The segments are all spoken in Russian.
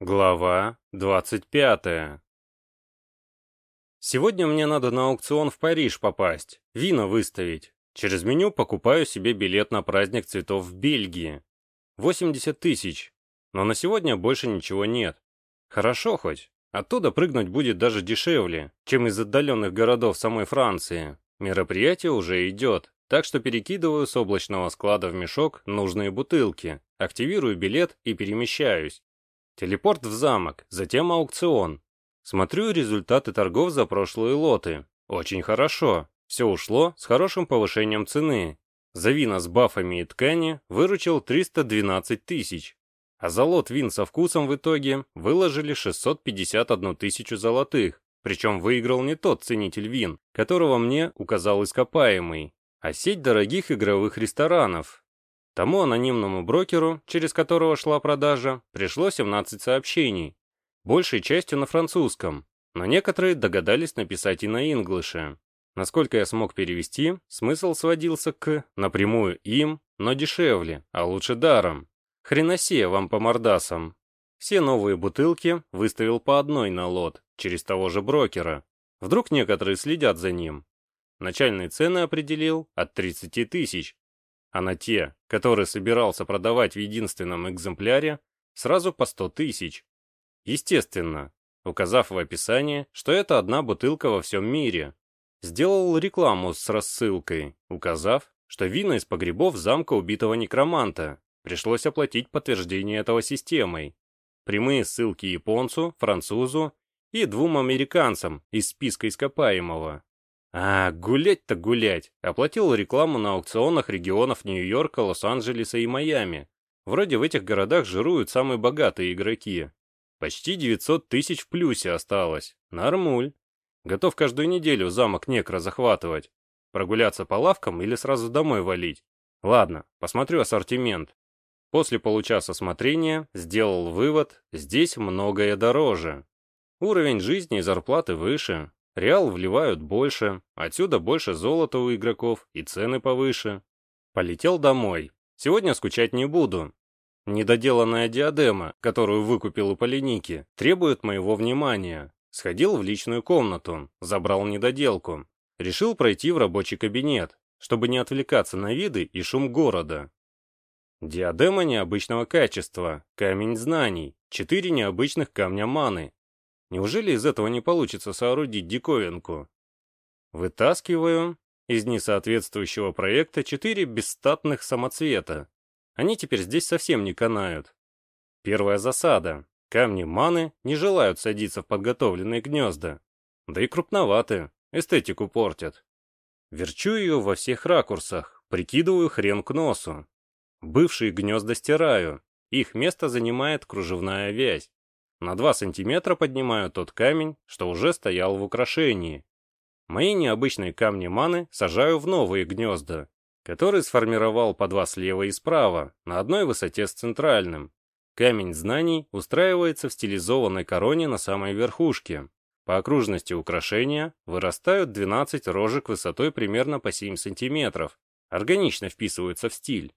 Глава 25 Сегодня мне надо на аукцион в Париж попасть, вина выставить. Через меню покупаю себе билет на праздник цветов в Бельгии. 80 тысяч. Но на сегодня больше ничего нет. Хорошо хоть. Оттуда прыгнуть будет даже дешевле, чем из отдаленных городов самой Франции. Мероприятие уже идет, так что перекидываю с облачного склада в мешок нужные бутылки, активирую билет и перемещаюсь. Телепорт в замок, затем аукцион. Смотрю результаты торгов за прошлые лоты. Очень хорошо. Все ушло с хорошим повышением цены. За вина с бафами и ткани выручил 312 тысяч. А за лот вин со вкусом в итоге выложили 651 тысячу золотых. Причем выиграл не тот ценитель вин, которого мне указал ископаемый, а сеть дорогих игровых ресторанов. Тому анонимному брокеру, через которого шла продажа, пришло 17 сообщений, большей частью на французском, но некоторые догадались написать и на инглише. Насколько я смог перевести, смысл сводился к напрямую им, но дешевле, а лучше даром. Хреносе вам по мордасам. Все новые бутылки выставил по одной на лот, через того же брокера. Вдруг некоторые следят за ним. Начальные цены определил от 30 тысяч, а на те, которые собирался продавать в единственном экземпляре, сразу по 100 тысяч. Естественно, указав в описании, что это одна бутылка во всем мире. Сделал рекламу с рассылкой, указав, что вина из погребов замка убитого некроманта. Пришлось оплатить подтверждение этого системой. Прямые ссылки японцу, французу и двум американцам из списка ископаемого. А, гулять-то гулять. Оплатил рекламу на аукционах регионов Нью-Йорка, Лос-Анджелеса и Майами. Вроде в этих городах жируют самые богатые игроки. Почти 900 тысяч в плюсе осталось. Нормуль. Готов каждую неделю замок Некро захватывать. Прогуляться по лавкам или сразу домой валить. Ладно, посмотрю ассортимент. После получаса смотрения сделал вывод, здесь многое дороже. Уровень жизни и зарплаты выше, Реал вливают больше, отсюда больше золота у игроков и цены повыше. Полетел домой. Сегодня скучать не буду. Недоделанная диадема, которую выкупил у Полиники, требует моего внимания. Сходил в личную комнату, забрал недоделку. Решил пройти в рабочий кабинет, чтобы не отвлекаться на виды и шум города. Диадема необычного качества, камень знаний, четыре необычных камня маны, Неужели из этого не получится соорудить диковинку? Вытаскиваю из несоответствующего проекта четыре бесстатных самоцвета. Они теперь здесь совсем не канают. Первая засада. Камни маны не желают садиться в подготовленные гнезда. Да и крупноваты, эстетику портят. Верчу ее во всех ракурсах, прикидываю хрен к носу. Бывшие гнезда стираю, их место занимает кружевная вязь. На 2 сантиметра поднимаю тот камень, что уже стоял в украшении. Мои необычные камни маны сажаю в новые гнезда, которые сформировал по два слева и справа, на одной высоте с центральным. Камень знаний устраивается в стилизованной короне на самой верхушке. По окружности украшения вырастают 12 рожек высотой примерно по 7 сантиметров, органично вписываются в стиль.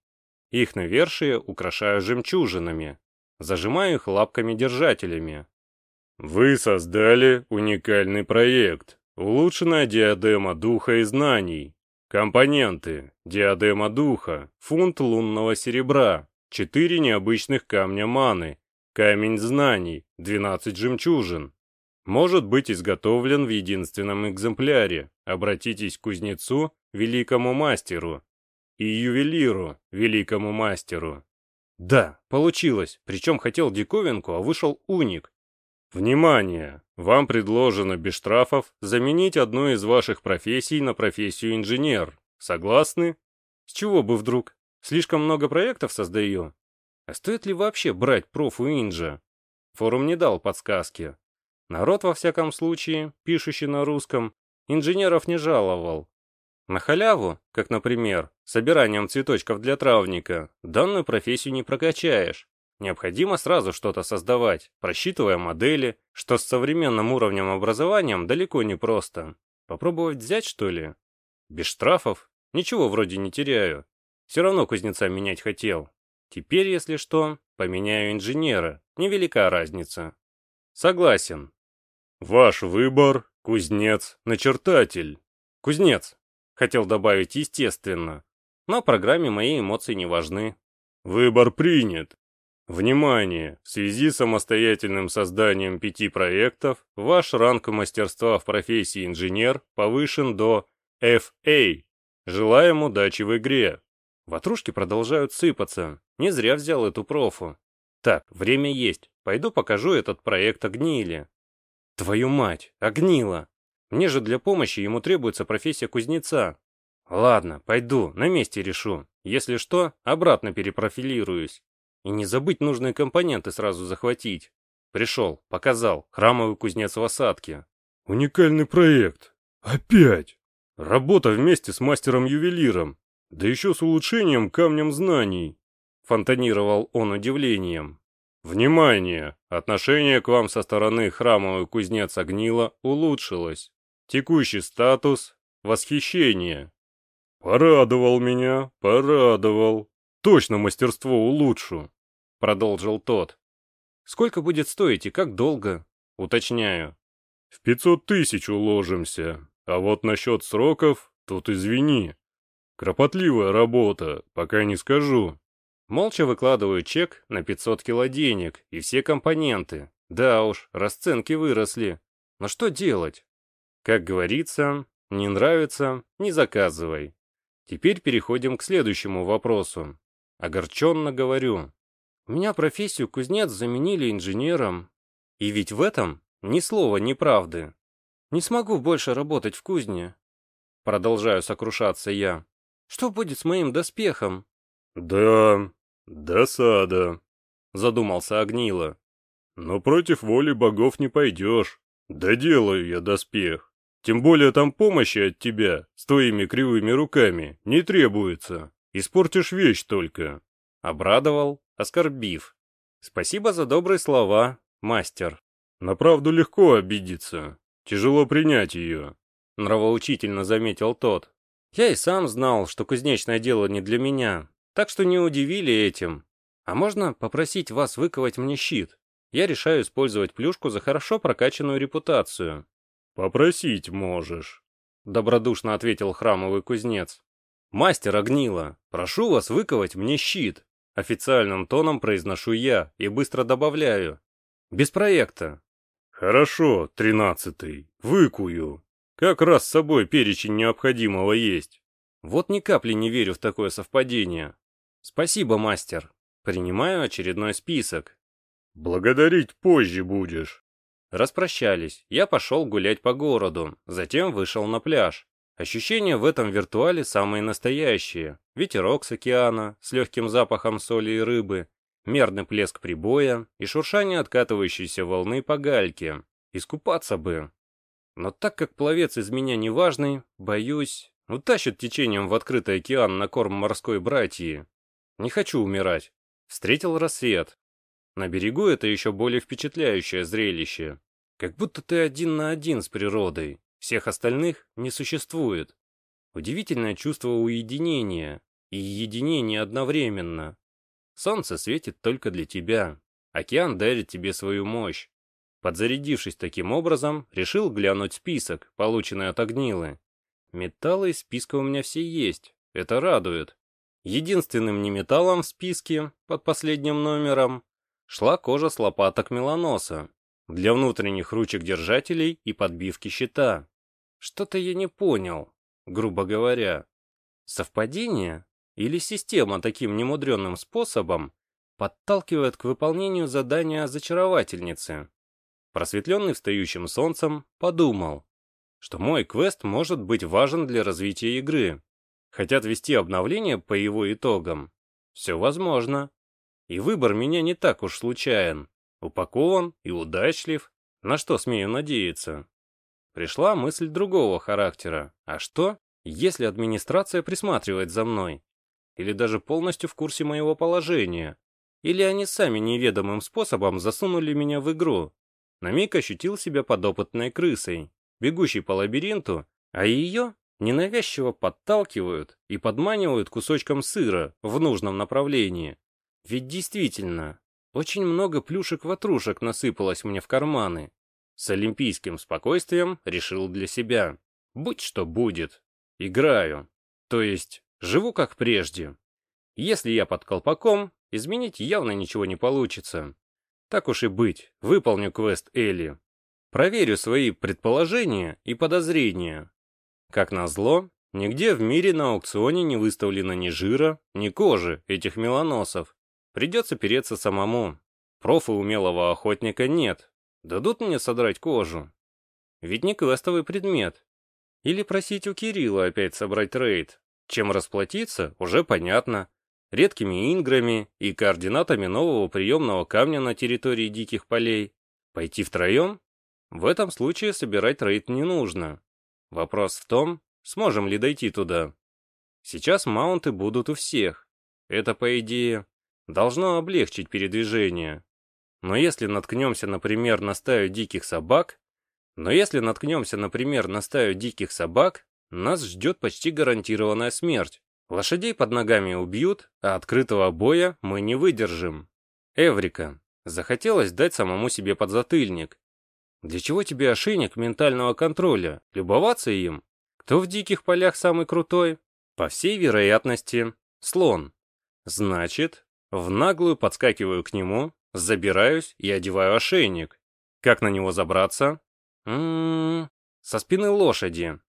Их навершие украшаю жемчужинами, Зажимаю их лапками-держателями. Вы создали уникальный проект. Улучшенная диадема духа и знаний. Компоненты. Диадема духа. Фунт лунного серебра. Четыре необычных камня маны. Камень знаний. 12 жемчужин. Может быть изготовлен в единственном экземпляре. Обратитесь к кузнецу, великому мастеру. И ювелиру, великому мастеру. Да, получилось, причем хотел диковинку, а вышел уник. Внимание! Вам предложено без штрафов заменить одну из ваших профессий на профессию инженер. Согласны? С чего бы вдруг? Слишком много проектов создаю? А стоит ли вообще брать профу инжа? Форум не дал подсказки. Народ, во всяком случае, пишущий на русском, инженеров не жаловал. На халяву, как, например, собиранием цветочков для травника, данную профессию не прокачаешь. Необходимо сразу что-то создавать, просчитывая модели, что с современным уровнем образования далеко не просто. Попробовать взять, что ли? Без штрафов? Ничего вроде не теряю. Все равно кузнеца менять хотел. Теперь, если что, поменяю инженера, невелика разница. Согласен. Ваш выбор, кузнец, начертатель. Кузнец. Хотел добавить естественно. Но программе мои эмоции не важны. Выбор принят. Внимание! В связи с самостоятельным созданием пяти проектов, ваш ранг мастерства в профессии инженер повышен до FA. Желаем удачи в игре. Ватрушки продолжают сыпаться. Не зря взял эту профу. Так, время есть. Пойду покажу этот проект Огниле. Твою мать, Огнила! Мне же для помощи ему требуется профессия кузнеца. Ладно, пойду, на месте решу. Если что, обратно перепрофилируюсь. И не забыть нужные компоненты сразу захватить. Пришел, показал, храмовый кузнец в осадке. Уникальный проект. Опять. Работа вместе с мастером-ювелиром. Да еще с улучшением камнем знаний. Фонтанировал он удивлением. Внимание! Отношение к вам со стороны храмовый кузнец Огнила улучшилось. Текущий статус – восхищение. Порадовал меня, порадовал. Точно мастерство улучшу, продолжил тот. Сколько будет стоить и как долго? Уточняю. В пятьсот тысяч уложимся. А вот насчет сроков, тут извини. Кропотливая работа, пока не скажу. Молча выкладываю чек на 500 кило денег и все компоненты. Да уж, расценки выросли. Но что делать? Как говорится, не нравится, не заказывай. Теперь переходим к следующему вопросу. Огорченно говорю. У меня профессию кузнец заменили инженером. И ведь в этом ни слова неправды. Не смогу больше работать в кузне. Продолжаю сокрушаться я. Что будет с моим доспехом? Да, досада, задумался Огнила. Но против воли богов не пойдешь. Доделаю я доспех. Тем более там помощи от тебя, с твоими кривыми руками, не требуется. Испортишь вещь только. Обрадовал, оскорбив. Спасибо за добрые слова, мастер. На правду легко обидеться. Тяжело принять ее. Нравоучительно заметил тот. Я и сам знал, что кузнечное дело не для меня, так что не удивили этим. А можно попросить вас выковать мне щит? Я решаю использовать плюшку за хорошо прокачанную репутацию. Попросить можешь, добродушно ответил храмовый кузнец. «Мастер огнила, прошу вас выковать мне щит!» Официальным тоном произношу я и быстро добавляю. «Без проекта». «Хорошо, тринадцатый, выкую. Как раз с собой перечень необходимого есть». Вот ни капли не верю в такое совпадение. «Спасибо, мастер. Принимаю очередной список». «Благодарить позже будешь». Распрощались, я пошел гулять по городу, затем вышел на пляж. Ощущения в этом виртуале самые настоящие. Ветерок с океана с легким запахом соли и рыбы, мерный плеск прибоя и шуршание откатывающейся волны по гальке. Искупаться бы. Но так как пловец из меня неважный, боюсь, утащит течением в открытый океан на корм морской братьи. Не хочу умирать. Встретил рассвет. На берегу это еще более впечатляющее зрелище. Как будто ты один на один с природой. Всех остальных не существует. Удивительное чувство уединения и единения одновременно. Солнце светит только для тебя. Океан дарит тебе свою мощь. Подзарядившись таким образом, решил глянуть список, полученный от Огнилы. Металлы из списка у меня все есть, это радует. Единственным неметаллом в списке, под последним номером, шла кожа с лопаток меланоса для внутренних ручек держателей и подбивки щита. Что-то я не понял, грубо говоря. Совпадение? Или система таким немудренным способом подталкивает к выполнению задания зачаровательницы? Просветленный встающим солнцем, подумал, что мой квест может быть важен для развития игры. Хотят вести обновление по его итогам? Все возможно. И выбор меня не так уж случайен. Упакован и удачлив. На что смею надеяться? Пришла мысль другого характера. А что, если администрация присматривает за мной? Или даже полностью в курсе моего положения? Или они сами неведомым способом засунули меня в игру? На миг ощутил себя подопытной крысой, бегущей по лабиринту, а ее ненавязчиво подталкивают и подманивают кусочком сыра в нужном направлении. Ведь действительно, Очень много плюшек-ватрушек насыпалось мне в карманы. С олимпийским спокойствием решил для себя. Будь что будет. Играю. То есть, живу как прежде. Если я под колпаком, изменить явно ничего не получится. Так уж и быть, выполню квест Элли. Проверю свои предположения и подозрения. Как назло, нигде в мире на аукционе не выставлено ни жира, ни кожи этих меланосов. Придется переться самому. Профа умелого охотника нет. Дадут мне содрать кожу? Ведь не квестовый предмет. Или просить у Кирилла опять собрать рейд. Чем расплатиться, уже понятно. Редкими инграми и координатами нового приемного камня на территории диких полей. Пойти втроем? В этом случае собирать рейд не нужно. Вопрос в том, сможем ли дойти туда. Сейчас маунты будут у всех. Это, по идее, должно облегчить передвижение. Но если наткнемся, например, на стаю диких собак, но если наткнемся, например, на стаю диких собак, нас ждет почти гарантированная смерть. Лошадей под ногами убьют, а открытого боя мы не выдержим. Эврика. Захотелось дать самому себе подзатыльник. Для чего тебе ошейник ментального контроля? Любоваться им? Кто в диких полях самый крутой? По всей вероятности, слон. Значит, в наглую подскакиваю к нему, забираюсь и одеваю ошейник. Как на него забраться? Ммм, со спины лошади.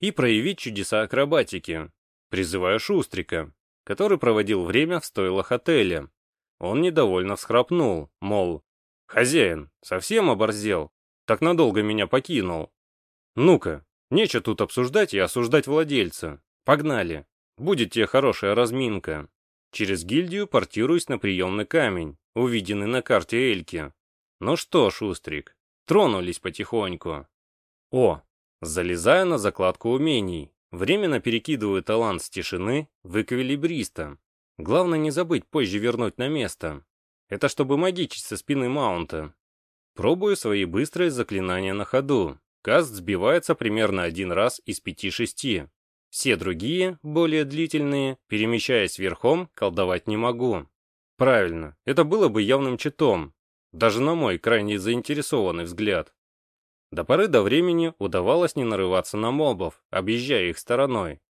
И проявить чудеса акробатики. Призываю Шустрика, который проводил время в стойлах отеля. Он недовольно всхрапнул, мол, «Хозяин, совсем оборзел? так надолго меня покинул. Ну-ка, нечего тут обсуждать и осуждать владельца. Погнали. Будет тебе хорошая разминка. Через гильдию портируюсь на приемный камень, увиденный на карте Эльки. Ну что, Шустрик, тронулись потихоньку. О, залезаю на закладку умений. Временно перекидываю талант с тишины в эквилибриста. Главное не забыть позже вернуть на место. Это чтобы магичить со спины маунта. Пробую свои быстрые заклинания на ходу. Каст сбивается примерно один раз из пяти-шести. Все другие, более длительные, перемещаясь верхом, колдовать не могу. Правильно, это было бы явным читом, даже на мой крайне заинтересованный взгляд. До поры до времени удавалось не нарываться на мобов, объезжая их стороной.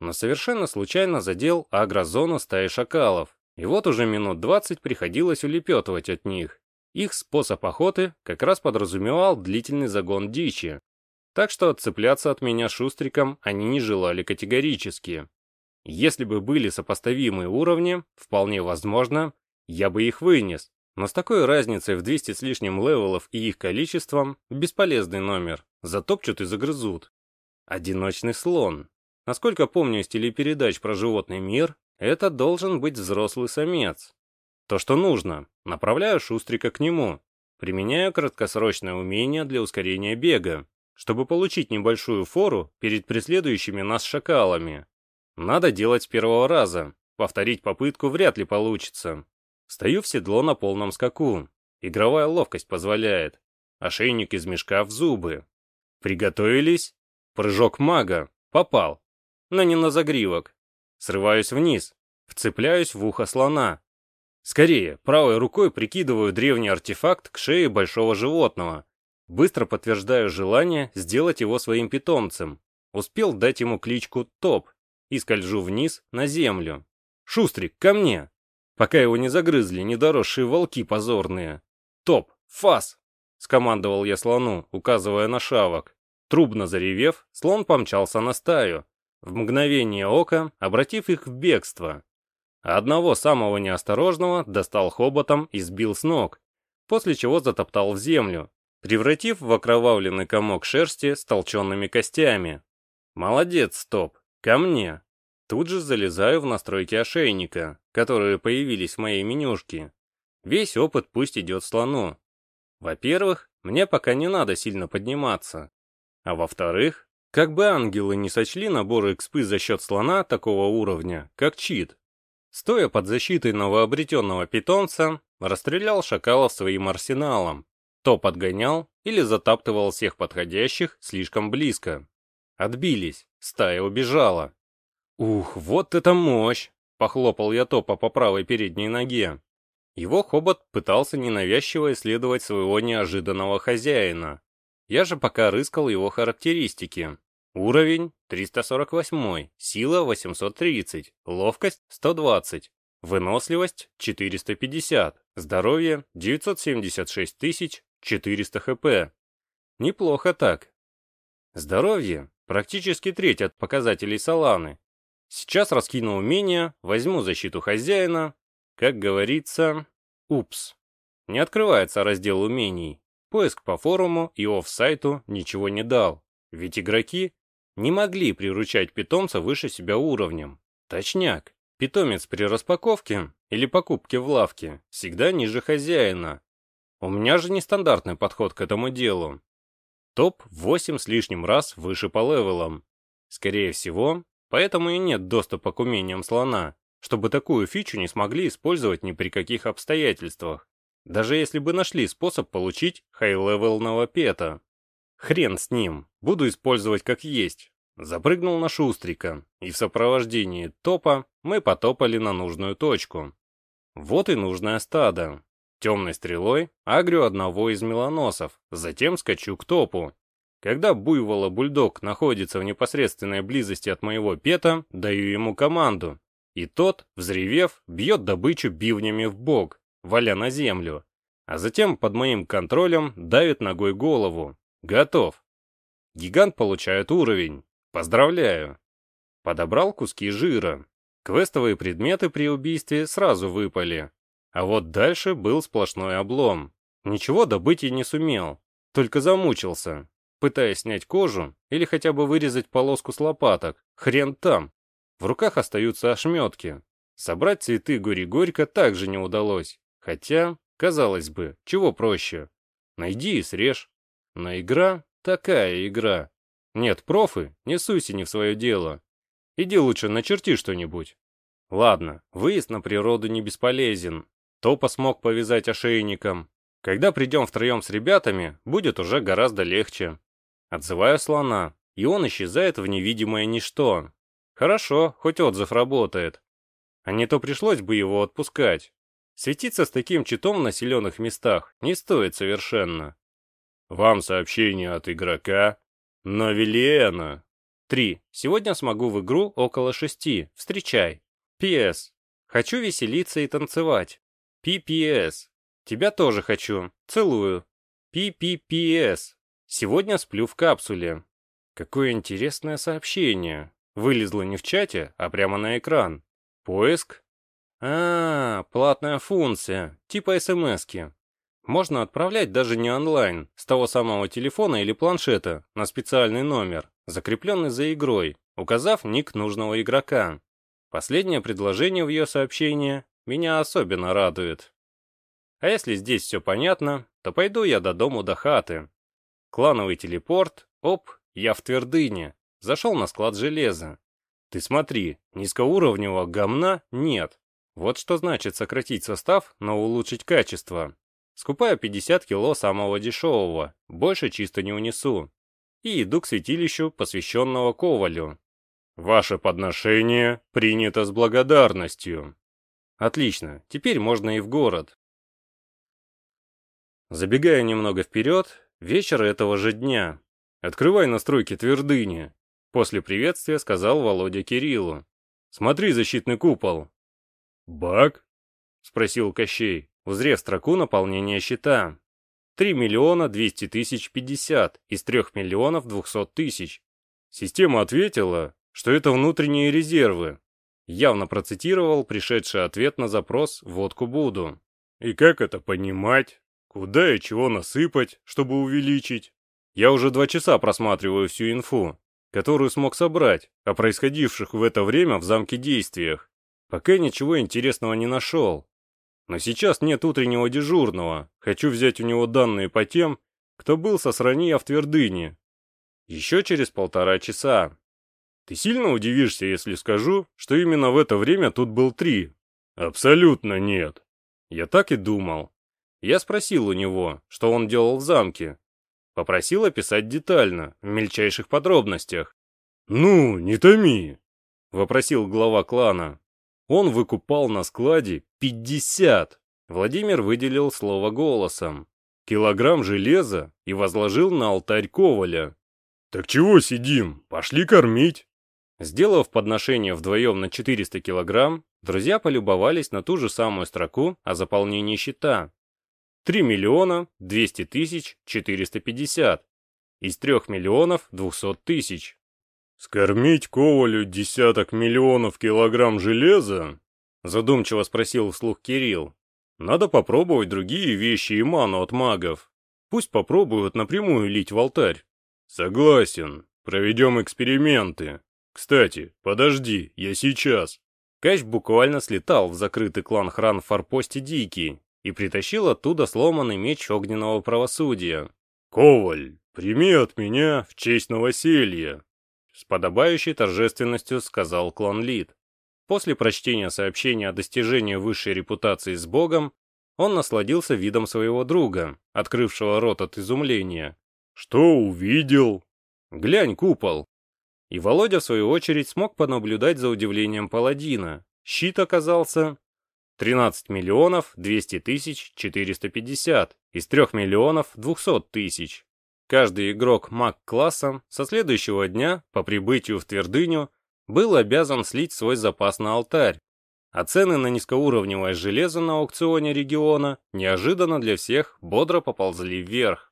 Но совершенно случайно задел агрозону стаи шакалов, и вот уже минут двадцать приходилось улепетывать от них. Их способ охоты как раз подразумевал длительный загон дичи, так что отцепляться от меня шустриком они не желали категорически. Если бы были сопоставимые уровни, вполне возможно, я бы их вынес, но с такой разницей в 200 с лишним левелов и их количеством, бесполезный номер, затопчут и загрызут. Одиночный слон. Насколько помню из телепередач про животный мир, это должен быть взрослый самец, то, что нужно. Направляю Шустрика к нему. Применяю краткосрочное умение для ускорения бега, чтобы получить небольшую фору перед преследующими нас шакалами. Надо делать с первого раза. Повторить попытку вряд ли получится. Стою в седло на полном скаку. Игровая ловкость позволяет. Ошейник из мешка в зубы. Приготовились? Прыжок мага. Попал. Но не на загривок. Срываюсь вниз. Вцепляюсь в ухо слона. Скорее, правой рукой прикидываю древний артефакт к шее большого животного. Быстро подтверждаю желание сделать его своим питомцем. Успел дать ему кличку Топ и скольжу вниз на землю. Шустрик, ко мне! Пока его не загрызли недоросшие волки позорные. Топ, фас! Скомандовал я слону, указывая на шавок. Трубно заревев, слон помчался на стаю, в мгновение ока обратив их в бегство одного самого неосторожного достал хоботом и сбил с ног, после чего затоптал в землю, превратив в окровавленный комок шерсти с толченными костями. «Молодец, Стоп, ко мне!» Тут же залезаю в настройки ошейника, которые появились в моей менюшке. Весь опыт пусть идет слону. Во-первых, мне пока не надо сильно подниматься. А во-вторых, как бы ангелы не сочли набор экспы за счет слона такого уровня, как чит, Стоя под защитой новообретенного питомца, расстрелял шакалов своим арсеналом. То подгонял или затаптывал всех подходящих слишком близко. Отбились, стая убежала. «Ух, вот это мощь!» — похлопал я топа по правой передней ноге. Его хобот пытался ненавязчиво исследовать своего неожиданного хозяина. Я же пока рыскал его характеристики. Уровень 348, сила 830, ловкость 120, выносливость 450, здоровье 976 400 хп. Неплохо так. Здоровье практически треть от показателей Соланы. Сейчас раскину умения, возьму защиту хозяина. Как говорится, упс. Не открывается раздел умений. Поиск по форуму и офсайту ничего не дал. Ведь игроки не могли приручать питомца выше себя уровнем. Точняк. Питомец при распаковке или покупке в лавке всегда ниже хозяина. У меня же нестандартный подход к этому делу. Топ 8 с лишним раз выше по левелам. Скорее всего, поэтому и нет доступа к умениям слона, чтобы такую фичу не смогли использовать ни при каких обстоятельствах. Даже если бы нашли способ получить хай-левелного пета. Хрен с ним, буду использовать как есть. Запрыгнул на шустрика, и в сопровождении топа мы потопали на нужную точку. Вот и нужное стадо. Темной стрелой агрю одного из меланосов, затем скачу к топу. Когда буйвола-бульдог находится в непосредственной близости от моего пета, даю ему команду, и тот, взревев, бьет добычу бивнями в бок, валя на землю, а затем под моим контролем давит ногой голову. Готов. Гигант получает уровень. Поздравляю. Подобрал куски жира. Квестовые предметы при убийстве сразу выпали. А вот дальше был сплошной облом. Ничего добыть и не сумел. Только замучился, пытаясь снять кожу или хотя бы вырезать полоску с лопаток. Хрен там. В руках остаются ошметки. Собрать цветы Гори-Горько также не удалось. Хотя, казалось бы, чего проще? Найди и срежь. Но игра такая игра. Нет, профы, не суйся не в свое дело. Иди лучше начерти что-нибудь. Ладно, выезд на природу не бесполезен. Топа смог повязать ошейником. Когда придем втроем с ребятами, будет уже гораздо легче. Отзываю слона, и он исчезает в невидимое ничто. Хорошо, хоть отзыв работает. А не то пришлось бы его отпускать. Светиться с таким читом в населенных местах не стоит совершенно. Вам сообщение от игрока. Новелиэна. 3. Сегодня смогу в игру около шести. Встречай. P.S. Хочу веселиться и танцевать. P.P.S. Тебя тоже хочу. Целую. P.P.P.S. Сегодня сплю в капсуле. Какое интересное сообщение. Вылезло не в чате, а прямо на экран. Поиск? А, платная функция, типа смски. Можно отправлять даже не онлайн, с того самого телефона или планшета, на специальный номер, закрепленный за игрой, указав ник нужного игрока. Последнее предложение в ее сообщении меня особенно радует. А если здесь все понятно, то пойду я до дому до хаты. Клановый телепорт, оп, я в твердыне. Зашел на склад железа. Ты смотри, низкоуровневого гомна нет. Вот что значит сократить состав, но улучшить качество. Скупаю 50 кило самого дешевого, больше чисто не унесу. И иду к святилищу, посвященного Ковалю. Ваше подношение принято с благодарностью. Отлично, теперь можно и в город. Забегая немного вперед, вечер этого же дня. Открывай настройки твердыни. После приветствия сказал Володя Кириллу. «Смотри, защитный купол». «Баг?» — спросил Кощей, узрев строку наполнения щита. «Три миллиона двести тысяч пятьдесят из трех миллионов двухсот тысяч». Система ответила, что это внутренние резервы. Явно процитировал пришедший ответ на запрос «Водку буду». «И как это понимать? Куда и чего насыпать, чтобы увеличить?» Я уже два часа просматриваю всю инфу которую смог собрать о происходивших в это время в замке действиях. Пока ничего интересного не нашел. Но сейчас нет утреннего дежурного, хочу взять у него данные по тем, кто был со сранья в Твердыне. Еще через полтора часа. Ты сильно удивишься, если скажу, что именно в это время тут был три? Абсолютно нет. Я так и думал. Я спросил у него, что он делал в замке, Попросил описать детально, в мельчайших подробностях. «Ну, не томи!» — вопросил глава клана. Он выкупал на складе 50. Владимир выделил слово голосом. Килограмм железа и возложил на алтарь Коваля. «Так чего сидим? Пошли кормить!» Сделав подношение вдвоем на 400 килограмм, друзья полюбовались на ту же самую строку о заполнении счета. 3 миллиона 200 тысяч 450 из 3 миллионов 200 тысяч. «Скормить Ковалю десяток миллионов килограмм железа?» Задумчиво спросил вслух Кирилл. «Надо попробовать другие вещи и ману от магов. Пусть попробуют напрямую лить в алтарь». «Согласен. Проведем эксперименты. Кстати, подожди, я сейчас». Кащ буквально слетал в закрытый клан Хран в форпосте Дикий и притащил оттуда сломанный меч огненного правосудия. «Коваль, прими от меня в честь новоселья», с подобающей торжественностью сказал клан Лид. После прочтения сообщения о достижении высшей репутации с Богом, он насладился видом своего друга, открывшего рот от изумления. «Что увидел?» «Глянь, купол!» И Володя, в свою очередь, смог понаблюдать за удивлением паладина. Щит оказался 13 миллионов 200 тысяч 450 из 3 миллионов 200 тысяч. Каждый игрок маг-класса со следующего дня, по прибытию в твердыню, был обязан слить свой запас на алтарь, а цены на низкоуровневое железо на аукционе региона неожиданно для всех бодро поползли вверх.